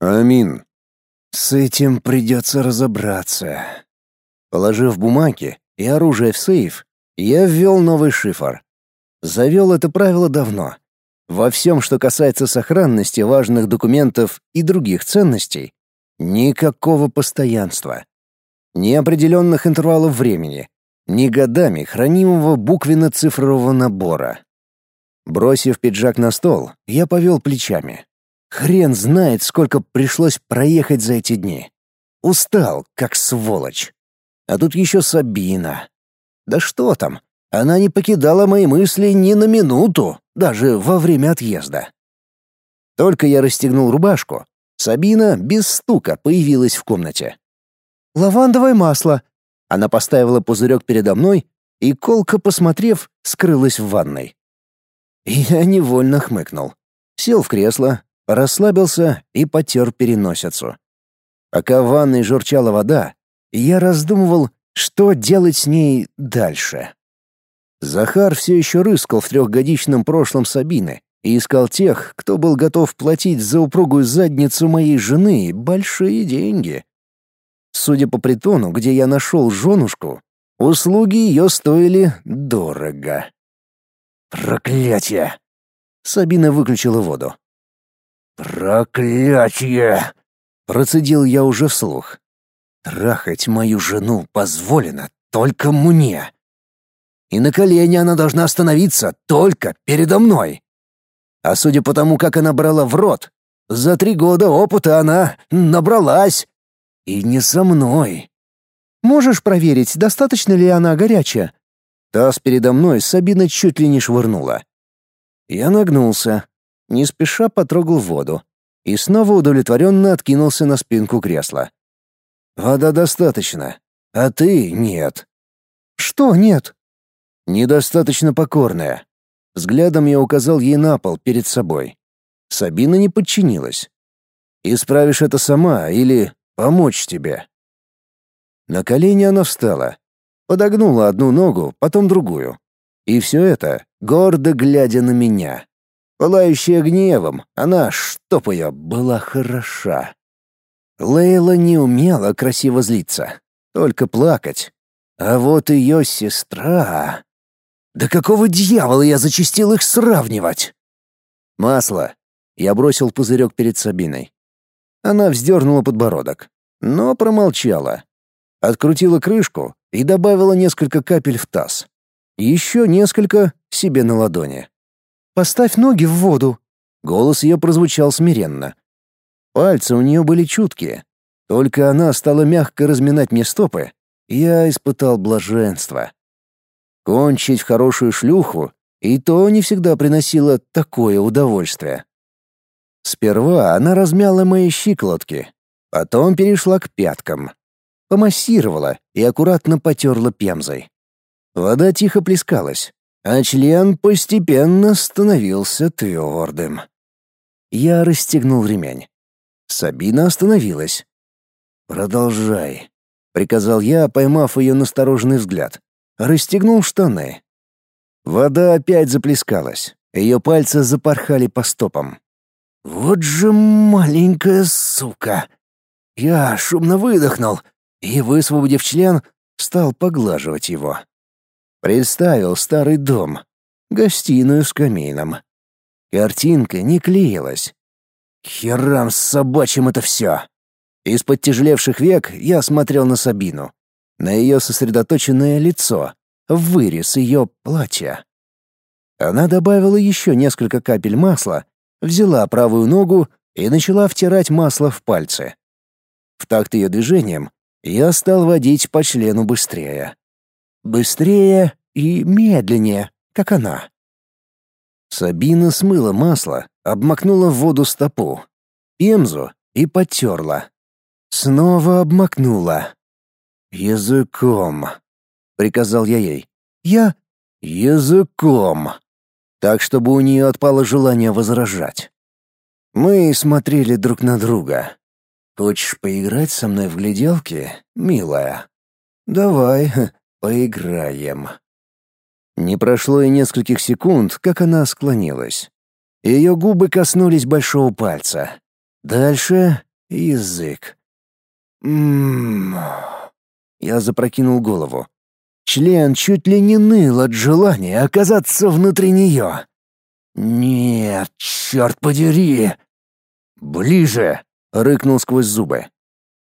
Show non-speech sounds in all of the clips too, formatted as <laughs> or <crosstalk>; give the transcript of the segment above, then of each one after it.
Амин. С этим придется разобраться. Положив бумаги и оружие в сейф, я ввел новый шифр. Завел это правило давно. Во всем, что касается сохранности важных документов и других ценностей, никакого постоянства. Ни определенных интервалов времени, ни годами хранимого буквенно-цифрового набора. Бросив пиджак на стол, я повел плечами. Хрен знает, сколько пришлось проехать за эти дни. Устал, как сволочь. А тут еще Сабина. Да что там, она не покидала мои мысли ни на минуту, даже во время отъезда. Только я расстегнул рубашку, Сабина без стука появилась в комнате. «Лавандовое масло!» Она поставила пузырек передо мной и, колко посмотрев, скрылась в ванной. Я невольно хмыкнул. Сел в кресло, расслабился и потер переносицу. Пока в ванной журчала вода, я раздумывал, что делать с ней дальше. Захар все еще рыскал в трехгодичном прошлом Сабины и искал тех, кто был готов платить за упругую задницу моей жены большие деньги. Судя по притону, где я нашел женушку, услуги ее стоили дорого. «Проклятие!» Сабина выключила воду. «Проклятие!» — процедил я уже вслух. «Трахать мою жену позволено только мне. И на колени она должна остановиться только передо мной. А судя по тому, как она брала в рот, за три года опыта она набралась. И не со мной». «Можешь проверить, достаточно ли она горячая?» Таз передо мной Сабина чуть ли не швырнула. Я нагнулся, не спеша потрогал воду и снова удовлетворенно откинулся на спинку кресла. «Вода достаточно, а ты — нет». «Что нет?» «Недостаточно покорная». Взглядом я указал ей на пол перед собой. Сабина не подчинилась. «Исправишь это сама или помочь тебе?» На колени она встала, подогнула одну ногу, потом другую. И все это, гордо глядя на меня. Пылающая гневом, она, чтоб ее, была хороша. Лейла не умела красиво злиться, только плакать. А вот ее сестра... Да какого дьявола я зачастил их сравнивать? Масло. Я бросил пузырек перед Сабиной. Она вздернула подбородок, но промолчала. Открутила крышку и добавила несколько капель в таз. Еще несколько себе на ладони. Поставь ноги в воду». Голос ее прозвучал смиренно. Пальцы у нее были чуткие. Только она стала мягко разминать мне стопы, я испытал блаженство. Кончить в хорошую шлюху и то не всегда приносило такое удовольствие. Сперва она размяла мои щиколотки, потом перешла к пяткам. Помассировала и аккуратно потерла пемзой. Вода тихо плескалась, а член постепенно становился твердым. Я расстегнул ремень. Сабина остановилась. «Продолжай», — приказал я, поймав ее настороженный взгляд. Расстегнул штаны. Вода опять заплескалась. Ее пальцы запорхали по стопам. «Вот же маленькая сука!» Я шумно выдохнул и, высвободив член, стал поглаживать его. Представил старый дом, гостиную с камином. Картинка не клеилась. Херам с собачьим это все. Из-под тяжелевших век я смотрел на Сабину, на ее сосредоточенное лицо, вырез ее платья. Она добавила еще несколько капель масла, взяла правую ногу и начала втирать масло в пальцы. В такт ее движением я стал водить по члену быстрее. Быстрее и медленнее, как она. Сабина смыла масло, обмакнула в воду стопу, пемзу и потерла. Снова обмакнула. «Языком», — приказал я ей. «Я...» «Языком», так, чтобы у нее отпало желание возражать. Мы смотрели друг на друга. «Хочешь поиграть со мной в гляделки, милая?» «Давай, <laughs> Поиграем. Не прошло и нескольких секунд, как она склонилась. Ее губы коснулись большого пальца. Дальше язык. Ммм... Я запрокинул голову. Член чуть ли не ныл от желания оказаться внутри нее. «Нет, черт подери!» «Ближе!» — рыкнул сквозь зубы.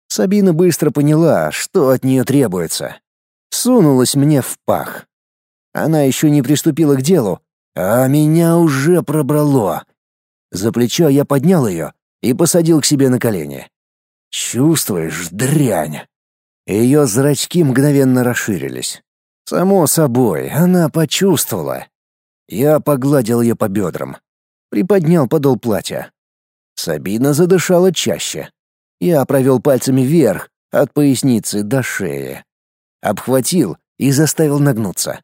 Сабина быстро поняла, что от нее требуется. Сунулась мне в пах. Она еще не приступила к делу, а меня уже пробрало. За плечо я поднял ее и посадил к себе на колени. «Чувствуешь, дрянь?» Ее зрачки мгновенно расширились. Само собой, она почувствовала. Я погладил ее по бедрам. Приподнял подол платья. Сабина задышала чаще. Я провел пальцами вверх, от поясницы до шеи. Обхватил и заставил нагнуться.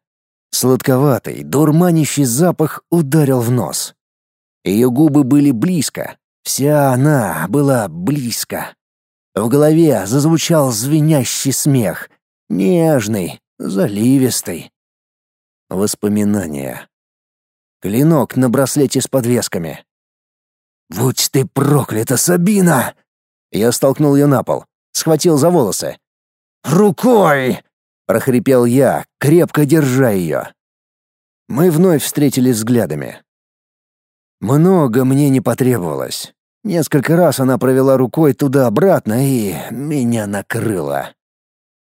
Сладковатый, дурманящий запах ударил в нос. Ее губы были близко. Вся она была близко. В голове зазвучал звенящий смех. Нежный, заливистый. Воспоминания. Клинок на браслете с подвесками. «Будь ты проклята, Сабина!» Я столкнул ее на пол, схватил за волосы. «Рукой!» — прохрипел я, крепко держа ее. Мы вновь встретились взглядами. Много мне не потребовалось. Несколько раз она провела рукой туда-обратно и меня накрыло.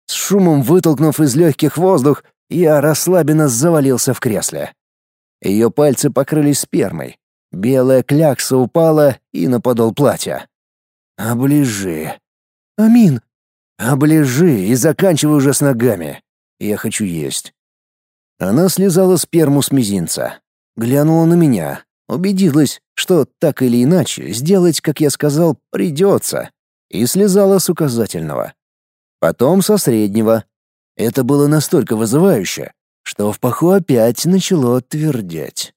С шумом вытолкнув из легких воздух, я расслабленно завалился в кресле. Ее пальцы покрылись спермой. Белая клякса упала и на подол платья. «Оближи». «Амин». «Оближи и заканчивай уже с ногами. Я хочу есть». Она слезала сперму с мизинца. Глянула на меня, Убедилась, что так или иначе сделать, как я сказал, придется, и слезала с указательного. Потом со среднего. Это было настолько вызывающе, что в паху опять начало твердеть.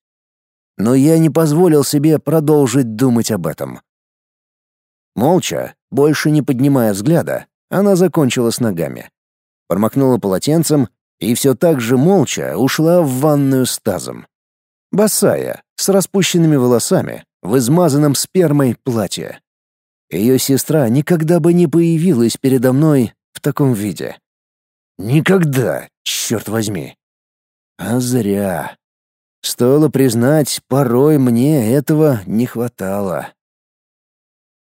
Но я не позволил себе продолжить думать об этом. Молча, больше не поднимая взгляда, она закончила с ногами. Промокнула полотенцем и все так же молча ушла в ванную с тазом. Босая, с распущенными волосами, в измазанном спермой платье. Ее сестра никогда бы не появилась передо мной в таком виде. Никогда, черт возьми. А зря. Стоило признать, порой мне этого не хватало.